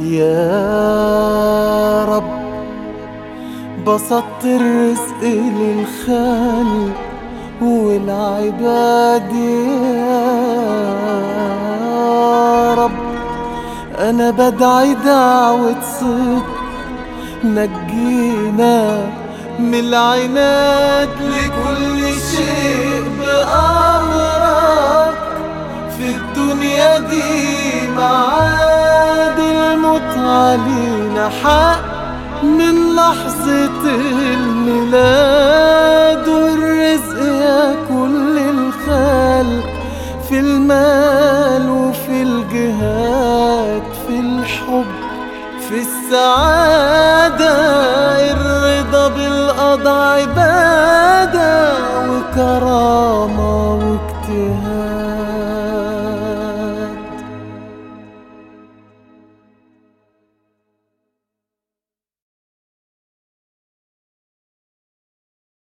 يا رب بسطت الرزق للخلق والعباد. يا رب أنا بدعي دعوة صدق نجينا من العناد. لكل شيء بأمرك في الدنيا دي الموت علينا حق من لحظة الميلاد والرزق يا كل الخلق في المال وفي الجهاد في الحب في السعادة الرضا بالقضاء عبادة وكرامة واجتهاد.